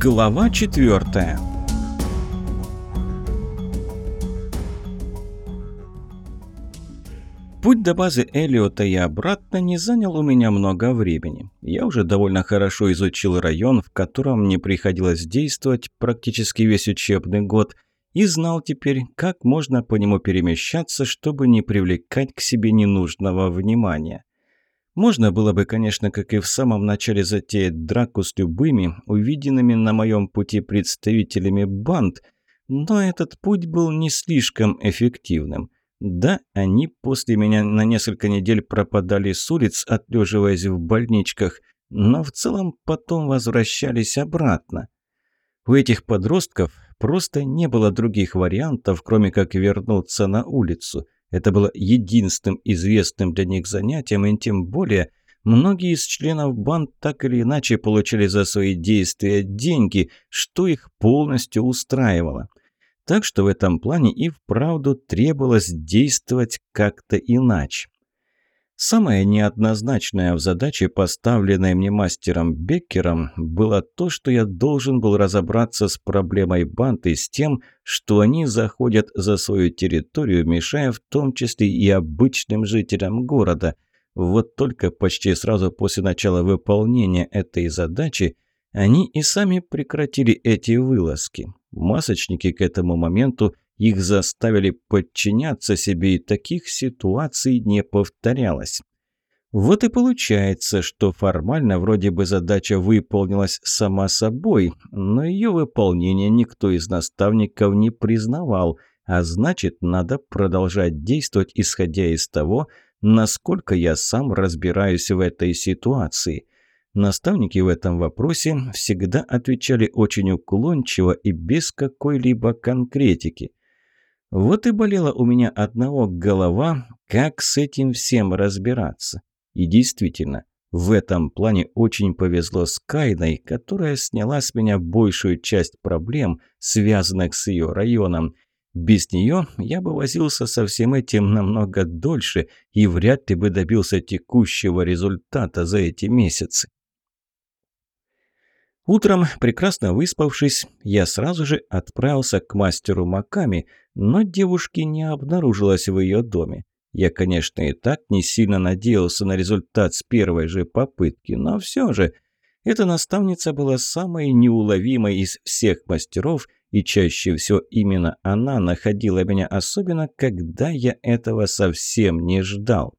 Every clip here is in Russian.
Глава четвертая. Путь до базы Элиота и обратно не занял у меня много времени. Я уже довольно хорошо изучил район, в котором мне приходилось действовать практически весь учебный год, и знал теперь, как можно по нему перемещаться, чтобы не привлекать к себе ненужного внимания. Можно было бы, конечно, как и в самом начале затеять драку с любыми, увиденными на моем пути представителями банд, но этот путь был не слишком эффективным. Да, они после меня на несколько недель пропадали с улиц, отлеживаясь в больничках, но в целом потом возвращались обратно. У этих подростков просто не было других вариантов, кроме как вернуться на улицу – это было единственным известным для них занятием, и тем более многие из членов банд так или иначе получали за свои действия деньги, что их полностью устраивало. Так что в этом плане и вправду требовалось действовать как-то иначе. Самое неоднозначное в задаче, поставленной мне мастером Беккером, было то, что я должен был разобраться с проблемой банд и с тем, что они заходят за свою территорию, мешая в том числе и обычным жителям города. Вот только почти сразу после начала выполнения этой задачи они и сами прекратили эти вылазки. Масочники к этому моменту – их заставили подчиняться себе, и таких ситуаций не повторялось. Вот и получается, что формально вроде бы задача выполнилась сама собой, но ее выполнение никто из наставников не признавал, а значит, надо продолжать действовать, исходя из того, насколько я сам разбираюсь в этой ситуации. Наставники в этом вопросе всегда отвечали очень уклончиво и без какой-либо конкретики. Вот и болела у меня одного голова, как с этим всем разбираться. И действительно, в этом плане очень повезло с Кайной, которая сняла с меня большую часть проблем, связанных с ее районом. Без нее я бы возился со всем этим намного дольше и вряд ли бы добился текущего результата за эти месяцы. Утром, прекрасно выспавшись, я сразу же отправился к мастеру Маками, но девушки не обнаружилось в ее доме. Я, конечно, и так не сильно надеялся на результат с первой же попытки, но все же эта наставница была самой неуловимой из всех мастеров, и чаще всего именно она находила меня, особенно когда я этого совсем не ждал.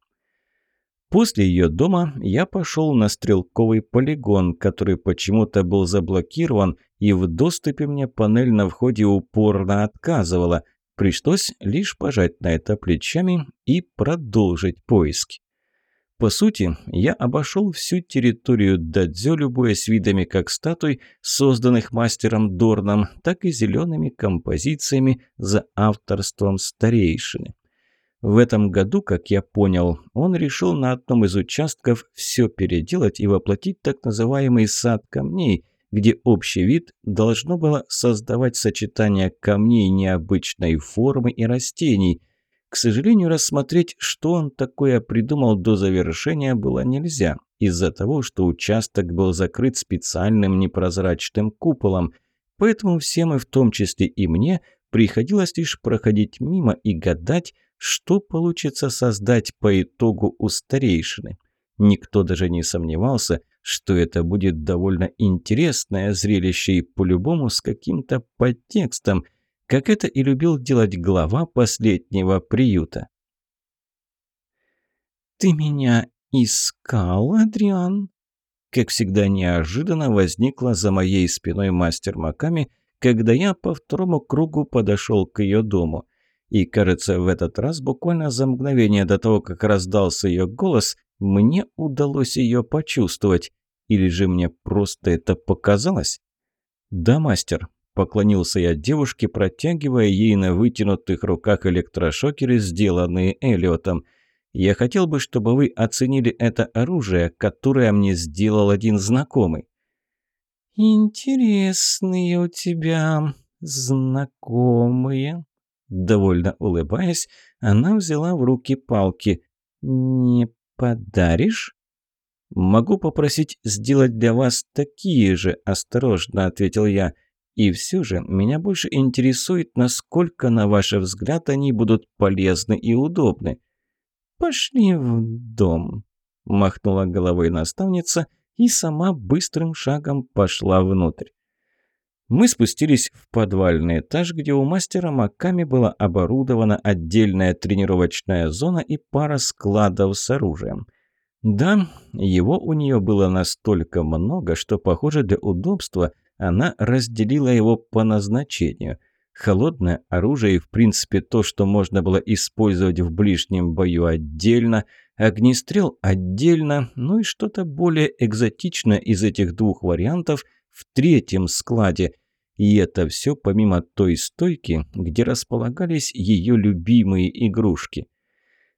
После ее дома я пошел на стрелковый полигон, который почему-то был заблокирован, и в доступе мне панель на входе упорно отказывала. Пришлось лишь пожать на это плечами и продолжить поиски. По сути, я обошел всю территорию Дадзё, любуясь видами как статуй, созданных мастером Дорном, так и зелеными композициями за авторством старейшины. В этом году, как я понял, он решил на одном из участков все переделать и воплотить так называемый сад камней, где общий вид должно было создавать сочетание камней необычной формы и растений. К сожалению, рассмотреть, что он такое придумал до завершения, было нельзя, из-за того, что участок был закрыт специальным непрозрачным куполом, поэтому всем, и в том числе и мне, приходилось лишь проходить мимо и гадать, что получится создать по итогу у старейшины. Никто даже не сомневался, что это будет довольно интересное зрелище и по-любому с каким-то подтекстом, как это и любил делать глава последнего приюта. «Ты меня искал, Адриан?» Как всегда неожиданно возникла за моей спиной мастер Маками, когда я по второму кругу подошел к ее дому. И, кажется, в этот раз, буквально за мгновение до того, как раздался ее голос, мне удалось ее почувствовать. Или же мне просто это показалось? «Да, мастер», – поклонился я девушке, протягивая ей на вытянутых руках электрошокеры, сделанные Элиотом. «Я хотел бы, чтобы вы оценили это оружие, которое мне сделал один знакомый». «Интересные у тебя знакомые», Довольно улыбаясь, она взяла в руки палки. «Не подаришь?» «Могу попросить сделать для вас такие же», – осторожно ответил я. «И все же меня больше интересует, насколько, на ваш взгляд, они будут полезны и удобны». «Пошли в дом», – махнула головой наставница и сама быстрым шагом пошла внутрь. Мы спустились в подвальный этаж, где у мастера Маками была оборудована отдельная тренировочная зона и пара складов с оружием. Да, его у нее было настолько много, что, похоже, для удобства она разделила его по назначению. Холодное оружие и, в принципе, то, что можно было использовать в ближнем бою отдельно, огнестрел отдельно, ну и что-то более экзотичное из этих двух вариантов в третьем складе, и это все помимо той стойки, где располагались ее любимые игрушки.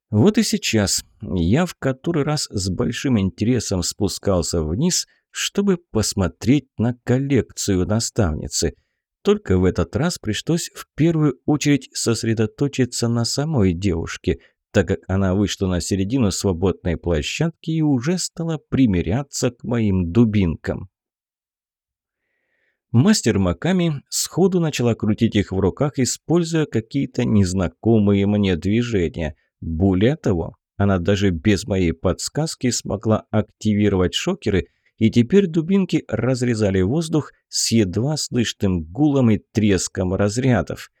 Вот и сейчас я в который раз с большим интересом спускался вниз, чтобы посмотреть на коллекцию наставницы. Только в этот раз пришлось в первую очередь сосредоточиться на самой девушке, так как она вышла на середину свободной площадки и уже стала примиряться к моим дубинкам. Мастер Маками сходу начала крутить их в руках, используя какие-то незнакомые мне движения. Более того, она даже без моей подсказки смогла активировать шокеры, и теперь дубинки разрезали воздух с едва слышным гулом и треском разрядов.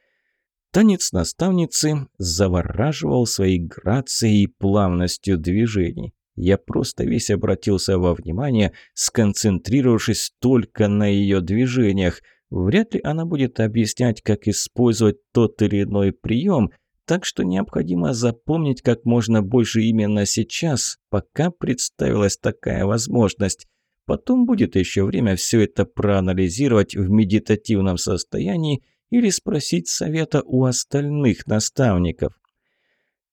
Танец наставницы завораживал своей грацией и плавностью движений. Я просто весь обратился во внимание, сконцентрировавшись только на ее движениях. Вряд ли она будет объяснять, как использовать тот или иной прием, так что необходимо запомнить как можно больше именно сейчас, пока представилась такая возможность. Потом будет еще время все это проанализировать в медитативном состоянии или спросить совета у остальных наставников.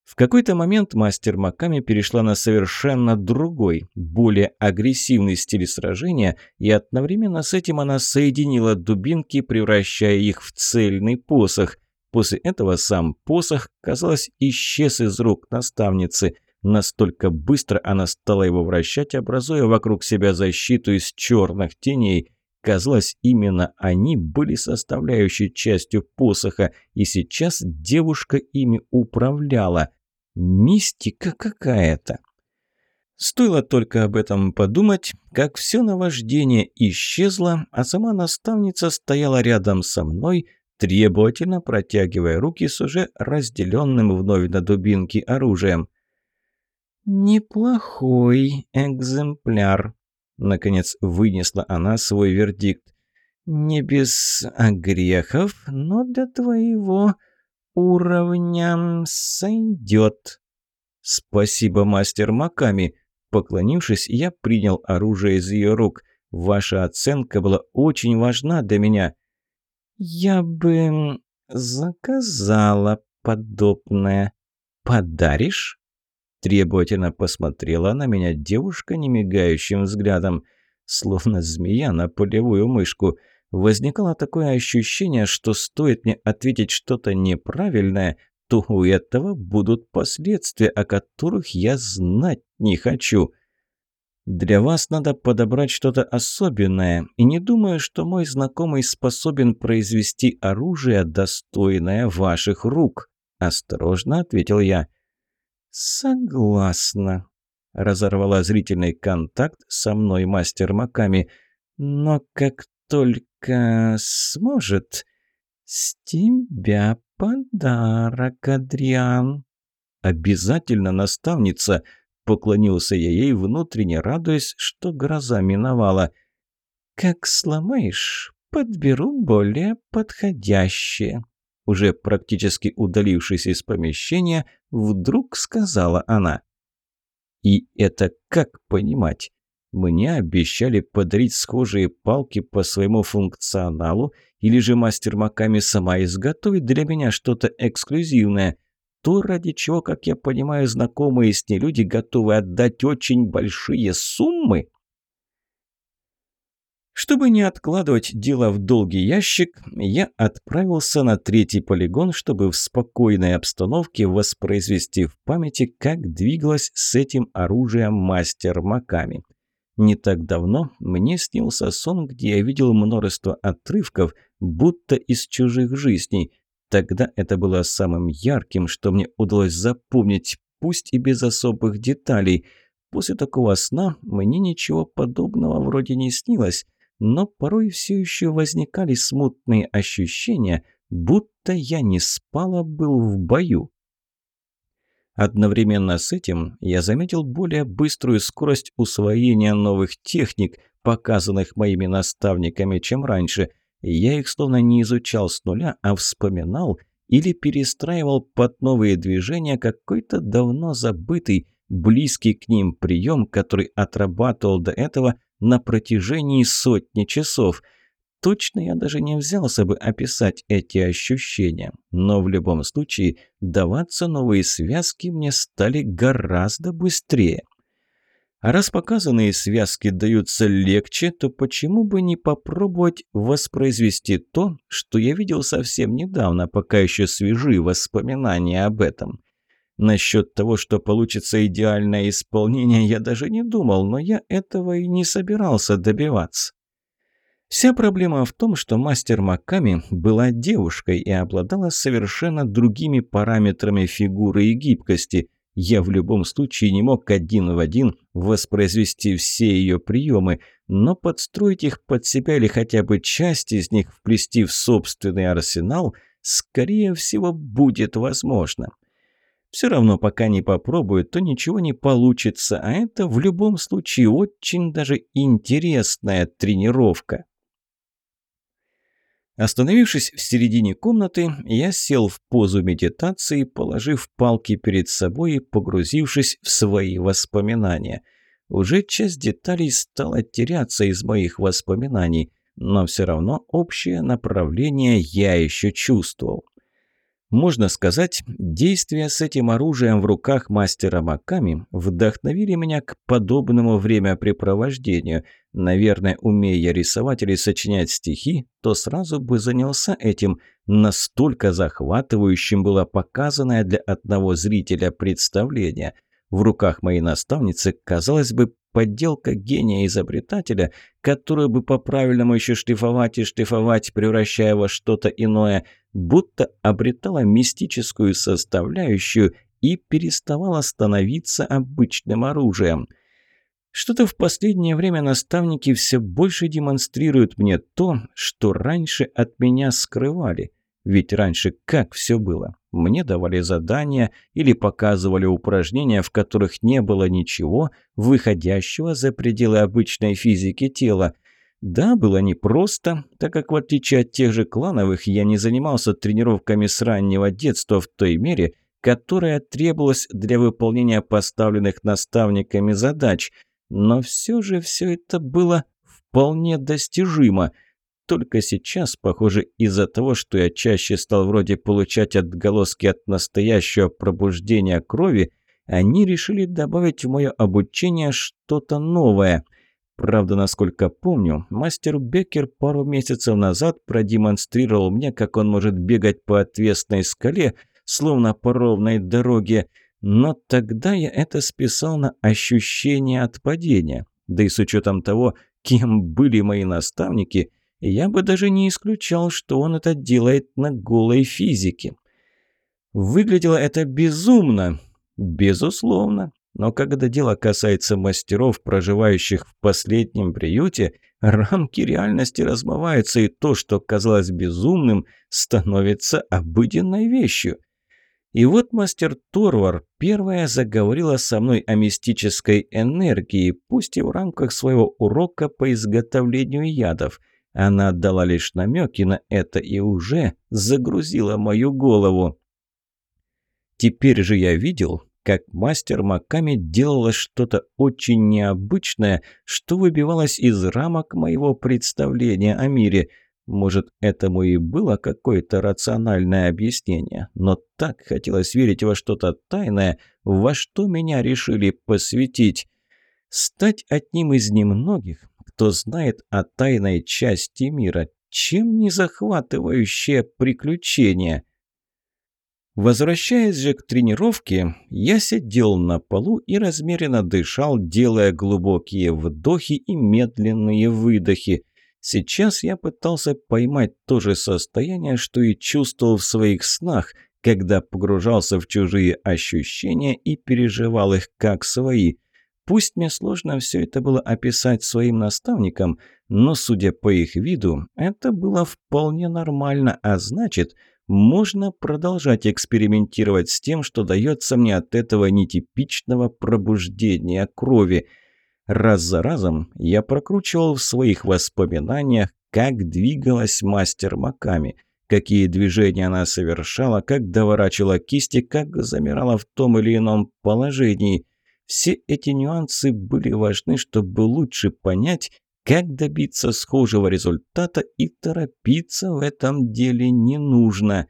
В какой-то момент мастер Маками перешла на совершенно другой, более агрессивный стиль сражения, и одновременно с этим она соединила дубинки, превращая их в цельный посох. После этого сам посох, казалось, исчез из рук наставницы. Настолько быстро она стала его вращать, образуя вокруг себя защиту из черных теней. Казалось, именно они были составляющей частью посоха, и сейчас девушка ими управляла. Мистика какая-то. Стоило только об этом подумать, как все наваждение исчезло, а сама наставница стояла рядом со мной, требовательно протягивая руки с уже разделенным вновь на дубинки оружием. «Неплохой экземпляр», — наконец вынесла она свой вердикт. «Не без огрехов, но для твоего уровня сойдет». «Спасибо, мастер Маками». Поклонившись, я принял оружие из ее рук. Ваша оценка была очень важна для меня. «Я бы заказала подобное. Подаришь?» Требовательно посмотрела на меня девушка немигающим взглядом, словно змея на полевую мышку – Возникало такое ощущение, что стоит мне ответить что-то неправильное, то у этого будут последствия, о которых я знать не хочу. Для вас надо подобрать что-то особенное, и не думаю, что мой знакомый способен произвести оружие, достойное ваших рук», – осторожно ответил я. «Согласна», – разорвала зрительный контакт со мной мастер Маками. «Но как только сможет. С тебя подарок, Адриан. Обязательно, наставница, поклонился я ей, внутренне радуясь, что гроза миновала. Как сломаешь, подберу более подходящее. Уже практически удалившись из помещения, вдруг сказала она. И это как понимать? Мне обещали подарить схожие палки по своему функционалу, или же мастер Маками сама изготовит для меня что-то эксклюзивное. То, ради чего, как я понимаю, знакомые с ней люди готовы отдать очень большие суммы. Чтобы не откладывать дело в долгий ящик, я отправился на третий полигон, чтобы в спокойной обстановке воспроизвести в памяти, как двигалась с этим оружием мастер Маками. Не так давно мне снился сон, где я видел множество отрывков, будто из чужих жизней. Тогда это было самым ярким, что мне удалось запомнить, пусть и без особых деталей. После такого сна мне ничего подобного вроде не снилось, но порой все еще возникали смутные ощущения, будто я не спал, а был в бою. Одновременно с этим я заметил более быструю скорость усвоения новых техник, показанных моими наставниками, чем раньше. Я их словно не изучал с нуля, а вспоминал или перестраивал под новые движения какой-то давно забытый, близкий к ним прием, который отрабатывал до этого на протяжении сотни часов. Точно я даже не взялся бы описать эти ощущения, но в любом случае даваться новые связки мне стали гораздо быстрее. А раз показанные связки даются легче, то почему бы не попробовать воспроизвести то, что я видел совсем недавно, пока еще свежи воспоминания об этом? Насчет того, что получится идеальное исполнение, я даже не думал, но я этого и не собирался добиваться. Вся проблема в том, что мастер Маками была девушкой и обладала совершенно другими параметрами фигуры и гибкости. Я в любом случае не мог один в один воспроизвести все ее приемы, но подстроить их под себя или хотя бы часть из них вплести в собственный арсенал, скорее всего, будет возможно. Все равно, пока не попробуют, то ничего не получится, а это в любом случае очень даже интересная тренировка. Остановившись в середине комнаты, я сел в позу медитации, положив палки перед собой и погрузившись в свои воспоминания. Уже часть деталей стала теряться из моих воспоминаний, но все равно общее направление я еще чувствовал. Можно сказать, действия с этим оружием в руках мастера Маками вдохновили меня к подобному времяпрепровождению. Наверное, умея рисовать или сочинять стихи, то сразу бы занялся этим. Настолько захватывающим было показанное для одного зрителя представление. В руках моей наставницы, казалось бы, подделка гения-изобретателя, которую бы по-правильному еще шлифовать и шлифовать, превращая во что-то иное, будто обретала мистическую составляющую и переставала становиться обычным оружием. Что-то в последнее время наставники все больше демонстрируют мне то, что раньше от меня скрывали. Ведь раньше как все было? Мне давали задания или показывали упражнения, в которых не было ничего, выходящего за пределы обычной физики тела. Да, было непросто, так как в отличие от тех же клановых я не занимался тренировками с раннего детства в той мере, которая требовалась для выполнения поставленных наставниками задач. Но все же все это было вполне достижимо – только сейчас, похоже, из-за того, что я чаще стал вроде получать отголоски от настоящего пробуждения крови, они решили добавить в мое обучение что-то новое. Правда, насколько помню, мастер Беккер пару месяцев назад продемонстрировал мне, как он может бегать по отвесной скале, словно по ровной дороге, но тогда я это списал на ощущение от падения. Да и с учетом того, кем были мои наставники – я бы даже не исключал, что он это делает на голой физике. Выглядело это безумно. Безусловно. Но когда дело касается мастеров, проживающих в последнем приюте, рамки реальности размываются, и то, что казалось безумным, становится обыденной вещью. И вот мастер Торвар первая заговорила со мной о мистической энергии, пусть и в рамках своего урока по изготовлению ядов – она отдала лишь намеки на это и уже загрузила мою голову. Теперь же я видел, как мастер Маками делала что-то очень необычное, что выбивалось из рамок моего представления о мире. Может, этому и было какое-то рациональное объяснение, но так хотелось верить во что-то тайное, во что меня решили посвятить. Стать одним из немногих, что знает о тайной части мира. Чем не захватывающее приключение? Возвращаясь же к тренировке, я сидел на полу и размеренно дышал, делая глубокие вдохи и медленные выдохи. Сейчас я пытался поймать то же состояние, что и чувствовал в своих снах, когда погружался в чужие ощущения и переживал их как свои. Пусть мне сложно все это было описать своим наставникам, но, судя по их виду, это было вполне нормально, а значит – можно продолжать экспериментировать с тем, что дается мне от этого нетипичного пробуждения крови. Раз за разом я прокручивал в своих воспоминаниях, как двигалась мастер Маками, какие движения она совершала, как доворачивала кисти, как замирала в том или ином положении. Все эти нюансы были важны, чтобы лучше понять, как добиться схожего результата и торопиться в этом деле не нужно.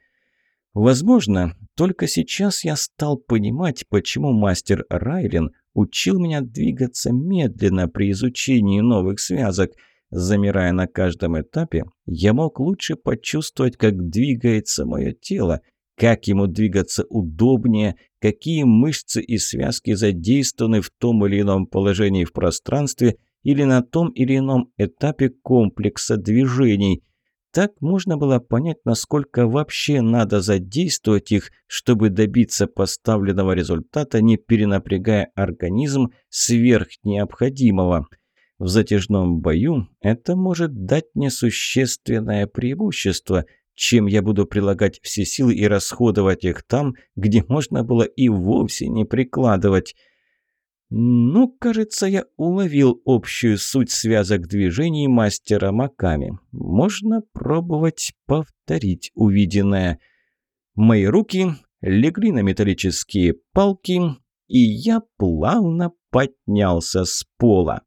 Возможно, только сейчас я стал понимать, почему мастер Райлен учил меня двигаться медленно при изучении новых связок. Замирая на каждом этапе, я мог лучше почувствовать, как двигается мое тело, как ему двигаться удобнее, какие мышцы и связки задействованы в том или ином положении в пространстве – или на том или ином этапе комплекса движений. Так можно было понять, насколько вообще надо задействовать их, чтобы добиться поставленного результата, не перенапрягая организм сверх необходимого. В затяжном бою это может дать мне существенное преимущество, чем я буду прилагать все силы и расходовать их там, где можно было и вовсе не прикладывать. Ну, кажется, я уловил общую суть связок движений мастера Маками. Можно пробовать повторить увиденное. Мои руки легли на металлические палки, и я плавно поднялся с пола.